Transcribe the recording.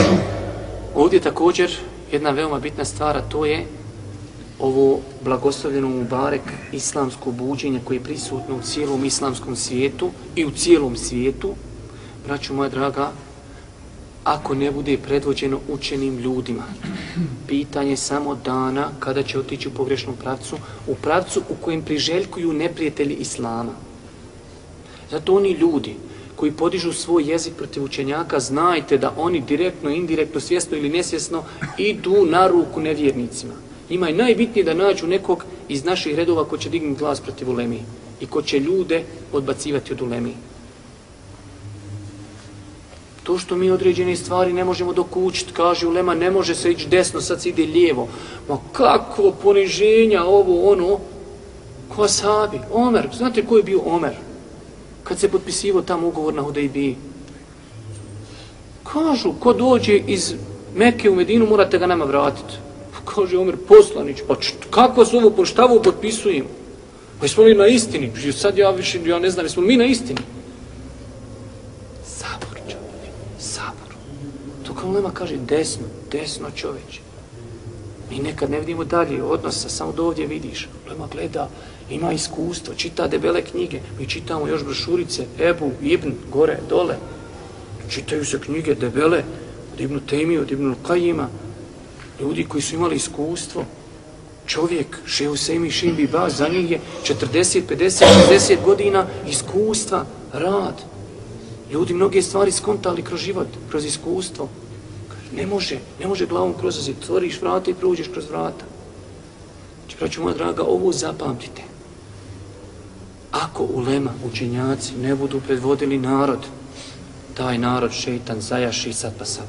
kažu. Ovdje također jedna veoma bitna stvar, a to je ovo blagoslovljeno Mubarek islamsko buđenje koje je prisutno u cijelom islamskom svijetu i u cijelom svijetu, braću moja draga, ako ne bude predvođeno učenim ljudima. Pitanje samo dana kada će otići u pogrešnom pravcu, u pravcu u kojem priželjkuju neprijatelji Islama. Zato oni ljudi koji podižu svoj jezik protiv učenjaka, znajte da oni direktno, indirektno, svjesno ili nesvjesno idu na ruku nevjernicima. Njima je najbitnije da nađu nekog iz naših redova ko će dignuti glas protiv ulemi i ko će ljude odbacivati od ulemi. To što mi određene stvari ne možemo dokućiti, kaže ulema, ne može se ići desno, sad se ide lijevo. Ma kako poniženja ovo, ono, ko sabi? Omer, znate ko je bio Omer? Kad se potpisivo tam ugovor na Hudejbiji. Kažu, ko dođe iz Mekke u Medinu, morate ga nama vratiti. Pa kaže Omer, poslanić, pa kako se ovo, šta ovo potpisujemo? Pa smo li na istini? Sad ja više, ja ne znam, smo mi na istini? Sabor, čovječ, sabor. To kao Lema kaže, desno, desno čovječe. Mi nekad ne vidimo dalje odnosa, samo do ovdje vidiš. Lema gleda, ima iskustvo, čita debele knjige. Mi čitamo još brošurice, Ebu, Ibn, gore, dole. Čitaju se knjige debele, od Ibnu Temi, od Ibnu Kajima, ljudi koji su imali iskustvo, čovjek, Šehu Semi Šimbi Ba, za njih je 40, 50, 60 godina iskustva, rad. Ljudi mnoge stvari skontali kroz život, kroz iskustvo. Ne može, ne može glavom kroz zid. Tvoriš vrata i prođeš kroz vrata. Znači, braću moja draga, ovo zapamtite. Ako ulema, učenjaci, ne budu predvodili narod, taj narod šeitan zajaši sad pa sad.